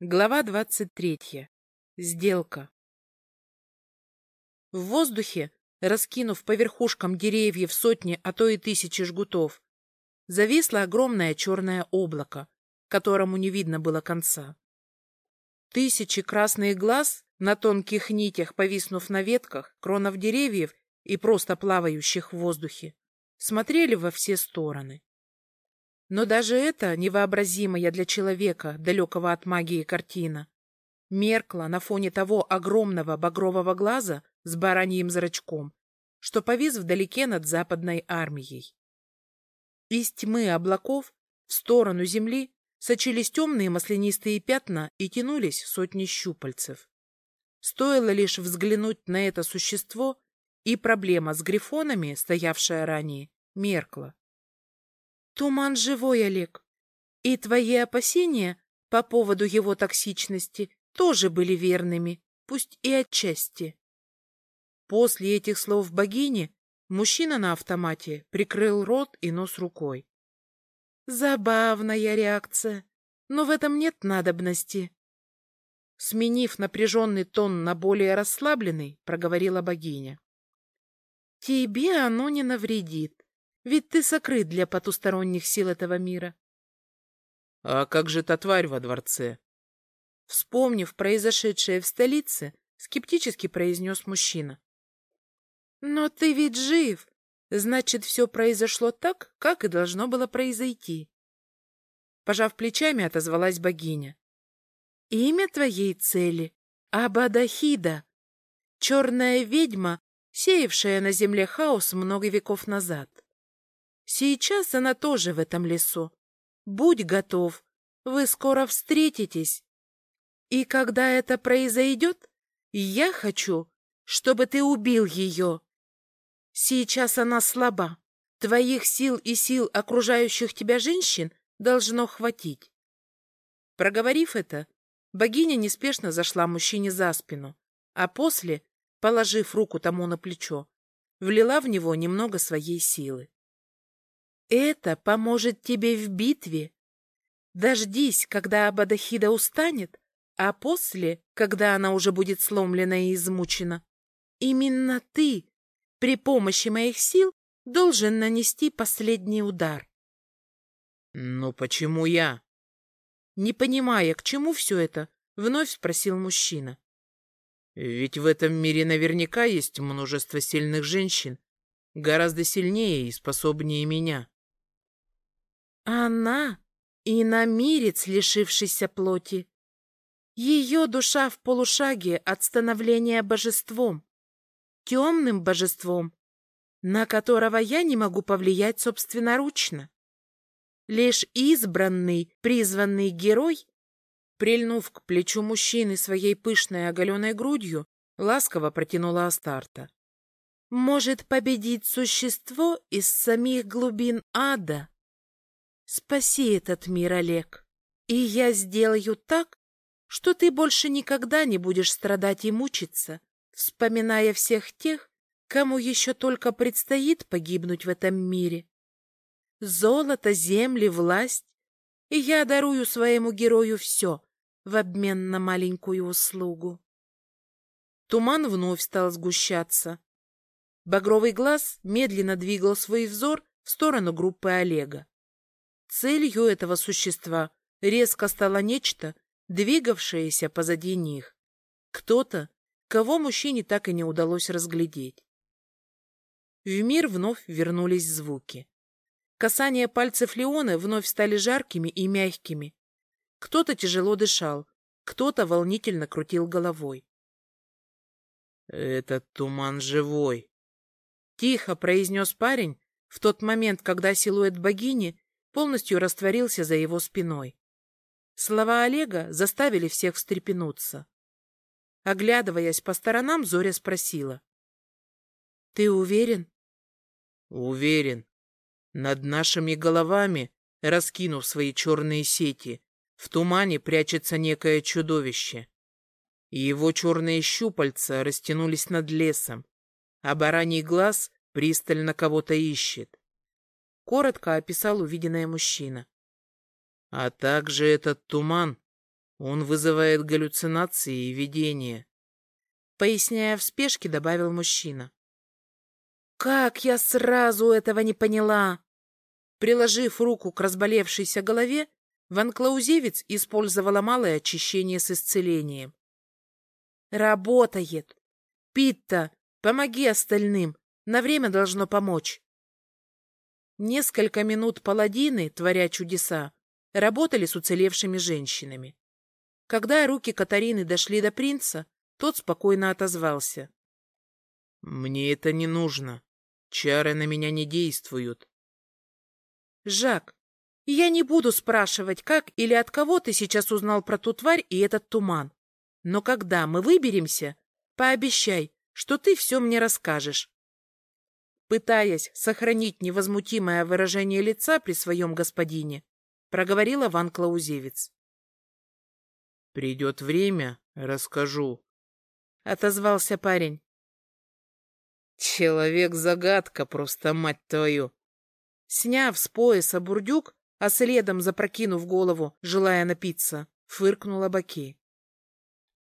Глава двадцать третья. Сделка. В воздухе, раскинув по верхушкам деревьев сотни, а то и тысячи жгутов, зависло огромное черное облако, которому не видно было конца. Тысячи красных глаз на тонких нитях, повиснув на ветках, кронов деревьев и просто плавающих в воздухе, смотрели во все стороны. Но даже это невообразимая для человека, далекого от магии картина, меркла на фоне того огромного багрового глаза с бараньим зрачком, что повис вдалеке над западной армией. Из тьмы облаков в сторону земли сочились темные маслянистые пятна и тянулись сотни щупальцев. Стоило лишь взглянуть на это существо, и проблема с грифонами, стоявшая ранее, меркла. Туман живой, Олег. И твои опасения по поводу его токсичности тоже были верными, пусть и отчасти. После этих слов богини мужчина на автомате прикрыл рот и нос рукой. Забавная реакция, но в этом нет надобности. Сменив напряженный тон на более расслабленный, проговорила богиня. Тебе оно не навредит. Ведь ты сокрыт для потусторонних сил этого мира. — А как же та тварь во дворце? Вспомнив произошедшее в столице, скептически произнес мужчина. — Но ты ведь жив. Значит, все произошло так, как и должно было произойти. Пожав плечами, отозвалась богиня. — Имя твоей цели — Абадахида, черная ведьма, сеявшая на земле хаос много веков назад. Сейчас она тоже в этом лесу. Будь готов, вы скоро встретитесь. И когда это произойдет, я хочу, чтобы ты убил ее. Сейчас она слаба. Твоих сил и сил окружающих тебя женщин должно хватить. Проговорив это, богиня неспешно зашла мужчине за спину, а после, положив руку тому на плечо, влила в него немного своей силы. Это поможет тебе в битве. Дождись, когда Абадахида устанет, а после, когда она уже будет сломлена и измучена. Именно ты, при помощи моих сил, должен нанести последний удар. «Но почему я?» Не понимая, к чему все это, вновь спросил мужчина. «Ведь в этом мире наверняка есть множество сильных женщин, гораздо сильнее и способнее меня. Она и иномирец, лишившийся плоти. Ее душа в полушаге от становления божеством, темным божеством, на которого я не могу повлиять собственноручно. Лишь избранный, призванный герой, прильнув к плечу мужчины своей пышной оголенной грудью, ласково протянула Астарта. Может победить существо из самих глубин ада. Спаси этот мир, Олег, и я сделаю так, что ты больше никогда не будешь страдать и мучиться, вспоминая всех тех, кому еще только предстоит погибнуть в этом мире. Золото, земли, власть, и я дарую своему герою все в обмен на маленькую услугу. Туман вновь стал сгущаться. Багровый глаз медленно двигал свой взор в сторону группы Олега. Целью этого существа резко стало нечто, двигавшееся позади них. Кто-то, кого мужчине так и не удалось разглядеть. В мир вновь вернулись звуки. Касания пальцев Леона вновь стали жаркими и мягкими. Кто-то тяжело дышал, кто-то волнительно крутил головой. «Этот туман живой», — тихо произнес парень в тот момент, когда силуэт богини полностью растворился за его спиной. Слова Олега заставили всех встрепенуться. Оглядываясь по сторонам, Зоря спросила. — Ты уверен? — Уверен. Над нашими головами, раскинув свои черные сети, в тумане прячется некое чудовище. Его черные щупальца растянулись над лесом, а бараний глаз пристально кого-то ищет коротко описал увиденное мужчина. А также этот туман Он вызывает галлюцинации и видения. Поясняя в спешке, добавил мужчина. Как я сразу этого не поняла! Приложив руку к разболевшейся голове, Ван Клаузевец использовала малое очищение с исцелением. «Работает! Питта, помоги остальным! На время должно помочь!» Несколько минут паладины, творя чудеса, работали с уцелевшими женщинами. Когда руки Катарины дошли до принца, тот спокойно отозвался. «Мне это не нужно. Чары на меня не действуют. Жак, я не буду спрашивать, как или от кого ты сейчас узнал про ту тварь и этот туман. Но когда мы выберемся, пообещай, что ты все мне расскажешь. Пытаясь сохранить невозмутимое выражение лица при своем господине, проговорила Ван Клаузевец. «Придет время, расскажу», — отозвался парень. Человек-загадка, просто мать твою. Сняв с пояса бурдюк, а следом запрокинув голову, желая напиться, фыркнула Баки.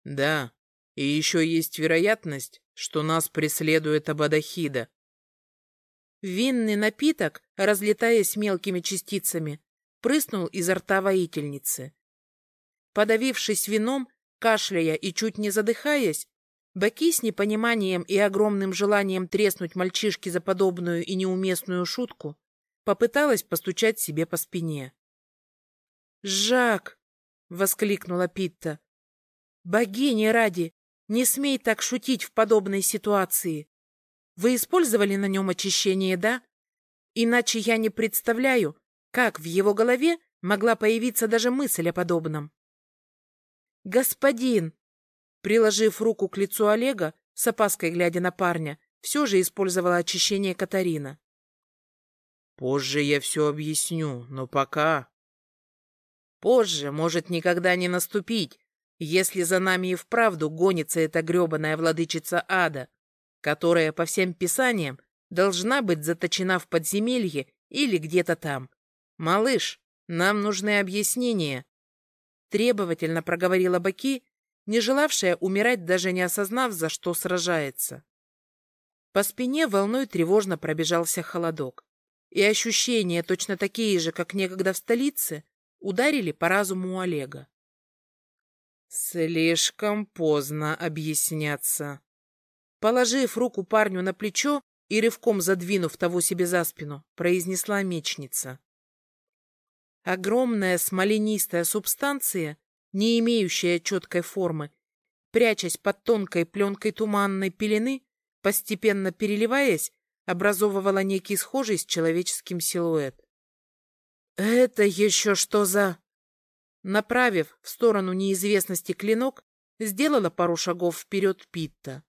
Да, и еще есть вероятность, что нас преследует Абадахида. Винный напиток, разлетаясь мелкими частицами, прыснул изо рта воительницы. Подавившись вином, кашляя и чуть не задыхаясь, Баки с непониманием и огромным желанием треснуть мальчишке за подобную и неуместную шутку попыталась постучать себе по спине. «Жак!» — воскликнула Питта. «Богини ради! Не смей так шутить в подобной ситуации! Вы использовали на нем очищение, да? Иначе я не представляю, как в его голове могла появиться даже мысль о подобном». «Господин!» Приложив руку к лицу Олега, с опаской глядя на парня, все же использовала очищение Катарина. «Позже я все объясню, но пока...» «Позже может никогда не наступить, если за нами и вправду гонится эта гребаная владычица ада, которая, по всем писаниям, должна быть заточена в подземелье или где-то там. Малыш, нам нужны объяснения». Требовательно проговорила Баки, не желавшая умирать, даже не осознав, за что сражается. По спине волной тревожно пробежался холодок, и ощущения, точно такие же, как некогда в столице, ударили по разуму Олега. «Слишком поздно объясняться». Положив руку парню на плечо и рывком задвинув того себе за спину, произнесла мечница. Огромная смоленистая субстанция не имеющая четкой формы, прячась под тонкой пленкой туманной пелены, постепенно переливаясь, образовывала некий схожий с человеческим силуэт. «Это еще что за...» Направив в сторону неизвестности клинок, сделала пару шагов вперед Питта.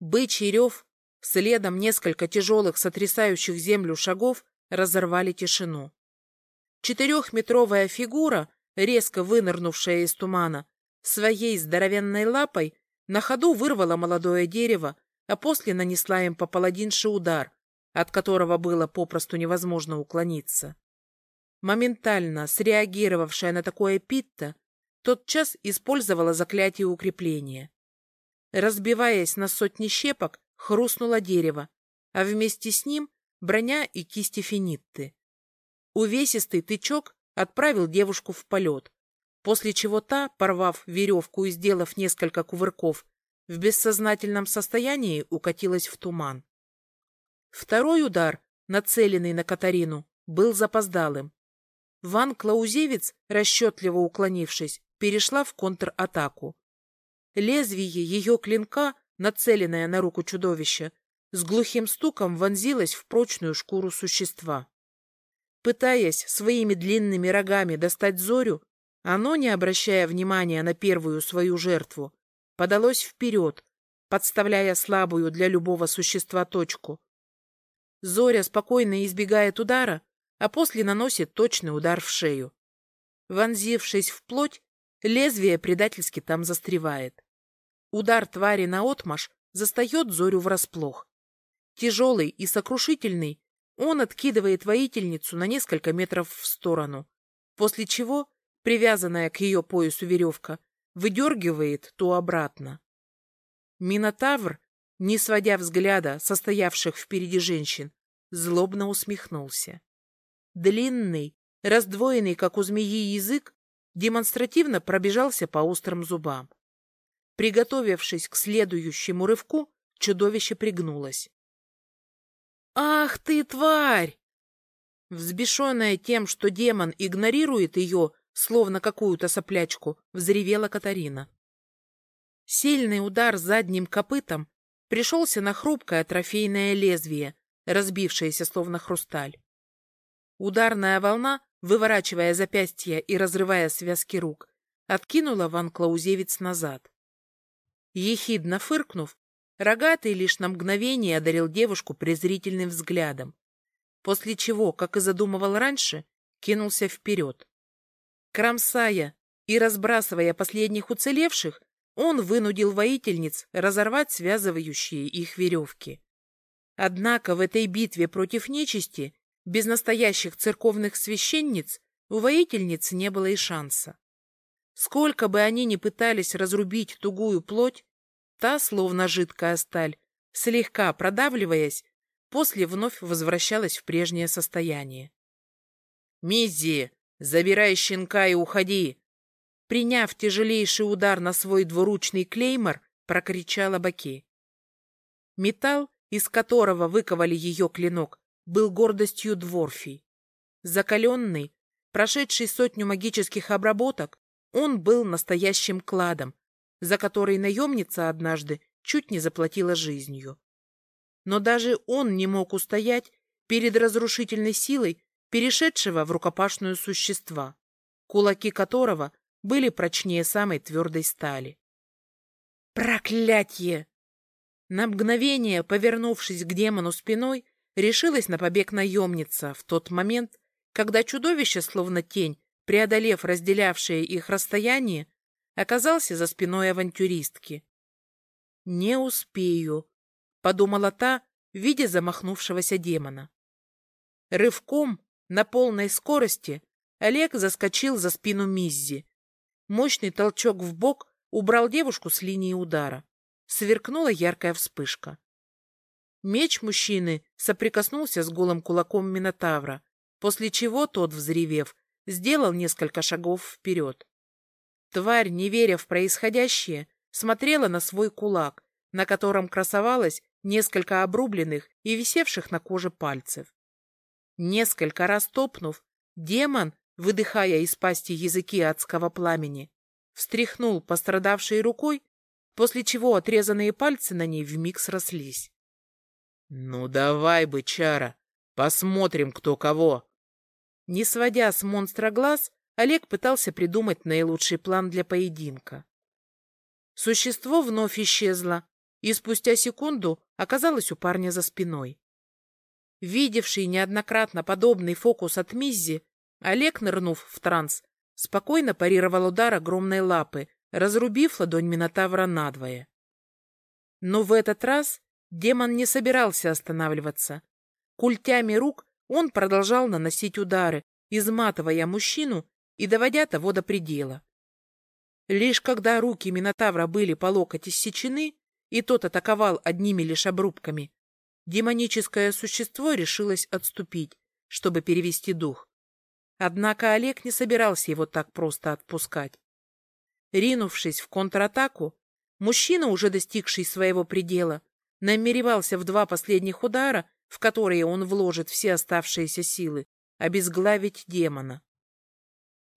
Бычий рев, следом несколько тяжелых, сотрясающих землю шагов, разорвали тишину. Четырехметровая фигура резко вынырнувшая из тумана, своей здоровенной лапой на ходу вырвала молодое дерево, а после нанесла им по паладинше удар, от которого было попросту невозможно уклониться. Моментально среагировавшая на такое Питта, тотчас использовала заклятие укрепления. Разбиваясь на сотни щепок, хрустнуло дерево, а вместе с ним броня и кисти финитты. Увесистый тычок отправил девушку в полет, после чего та, порвав веревку и сделав несколько кувырков, в бессознательном состоянии укатилась в туман. Второй удар, нацеленный на Катарину, был запоздалым. Ван Клаузевец, расчетливо уклонившись, перешла в контратаку. Лезвие ее клинка, нацеленное на руку чудовища, с глухим стуком вонзилось в прочную шкуру существа. Пытаясь своими длинными рогами достать Зорю, оно, не обращая внимания на первую свою жертву, подалось вперед, подставляя слабую для любого существа точку. Зоря спокойно избегает удара, а после наносит точный удар в шею. Вонзившись в плоть, лезвие предательски там застревает. Удар твари наотмашь застает Зорю врасплох. Тяжелый и сокрушительный, он откидывает воительницу на несколько метров в сторону, после чего привязанная к ее поясу веревка, выдергивает ту обратно. Минотавр, не сводя взгляда состоявших впереди женщин, злобно усмехнулся. Длинный, раздвоенный, как у змеи, язык демонстративно пробежался по острым зубам. Приготовившись к следующему рывку, чудовище пригнулось. «Ах ты, тварь!» Взбешенная тем, что демон игнорирует ее, словно какую-то соплячку, взревела Катарина. Сильный удар задним копытом пришелся на хрупкое трофейное лезвие, разбившееся словно хрусталь. Ударная волна, выворачивая запястья и разрывая связки рук, откинула Ван Клаузевиц назад. Ехидно фыркнув, рогатый лишь на мгновение одарил девушку презрительным взглядом, после чего, как и задумывал раньше, кинулся вперед. Кромсая и разбрасывая последних уцелевших, он вынудил воительниц разорвать связывающие их веревки. Однако в этой битве против нечисти, без настоящих церковных священниц, у воительниц не было и шанса. Сколько бы они ни пытались разрубить тугую плоть, та, словно жидкая сталь, слегка продавливаясь, после вновь возвращалась в прежнее состояние. «Миззи, забирай щенка и уходи!» Приняв тяжелейший удар на свой двуручный клеймор, прокричала Баки. Металл, из которого выковали ее клинок, был гордостью Дворфи. Закаленный, прошедший сотню магических обработок, он был настоящим кладом, за который наемница однажды чуть не заплатила жизнью. Но даже он не мог устоять перед разрушительной силой перешедшего в рукопашную существа, кулаки которого были прочнее самой твердой стали. «Проклятье!» На мгновение, повернувшись к демону спиной, решилась на побег наемница в тот момент, когда чудовище, словно тень, преодолев разделявшее их расстояние, оказался за спиной авантюристки. «Не успею», — подумала та, видя замахнувшегося демона. Рывком, на полной скорости, Олег заскочил за спину Миззи. Мощный толчок в бок убрал девушку с линии удара. Сверкнула яркая вспышка. Меч мужчины соприкоснулся с голым кулаком Минотавра, после чего тот, взревев, сделал несколько шагов вперед. Тварь, не веря в происходящее, смотрела на свой кулак, на котором красовалось несколько обрубленных и висевших на коже пальцев. Несколько раз топнув, демон, выдыхая из пасти языки адского пламени, встряхнул пострадавшей рукой, после чего отрезанные пальцы на ней вмиг срослись. — Ну давай, бычара, посмотрим, кто кого. Не сводя с монстра глаз, Олег пытался придумать наилучший план для поединка. Существо вновь исчезло, и спустя секунду оказалось у парня за спиной. Видевший неоднократно подобный фокус от Миззи, Олег, нырнув в транс, спокойно парировал удар огромной лапы, разрубив ладонь Минотавра надвое. Но в этот раз демон не собирался останавливаться. Культями рук он продолжал наносить удары, изматывая мужчину и доводя того до предела. Лишь когда руки Минотавра были по локоть иссечены, и тот атаковал одними лишь обрубками, демоническое существо решилось отступить, чтобы перевести дух. Однако Олег не собирался его так просто отпускать. Ринувшись в контратаку, мужчина, уже достигший своего предела, намеревался в два последних удара, в которые он вложит все оставшиеся силы, обезглавить демона.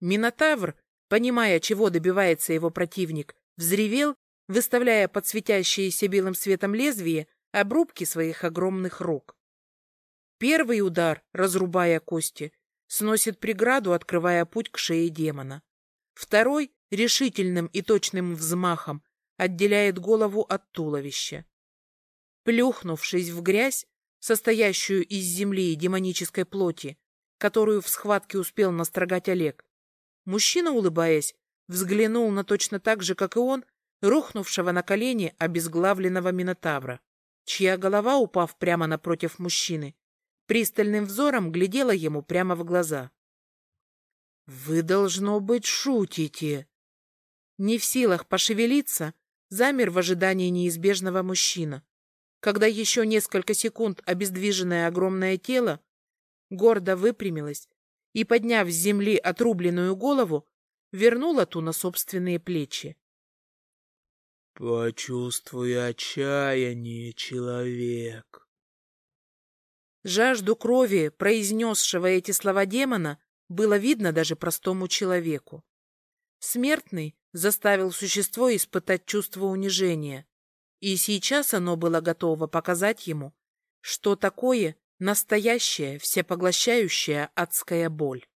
Минотавр, понимая, чего добивается его противник, взревел, выставляя под светящиеся белым светом лезвие обрубки своих огромных рук. Первый удар, разрубая кости, сносит преграду, открывая путь к шее демона. Второй, решительным и точным взмахом, отделяет голову от туловища. Плюхнувшись в грязь, состоящую из земли и демонической плоти, которую в схватке успел настрогать Олег, Мужчина, улыбаясь, взглянул на точно так же, как и он, рухнувшего на колени обезглавленного Минотавра, чья голова, упав прямо напротив мужчины, пристальным взором глядела ему прямо в глаза. Вы, должно быть, шутите. Не в силах пошевелиться, замер в ожидании неизбежного мужчина. Когда еще несколько секунд обездвиженное огромное тело гордо выпрямилось и, подняв с земли отрубленную голову, вернуло ту на собственные плечи. «Почувствуй отчаяние, человек!» Жажду крови, произнесшего эти слова демона, было видно даже простому человеку. Смертный заставил существо испытать чувство унижения, и сейчас оно было готово показать ему, что такое настоящая всепоглощающая адская боль.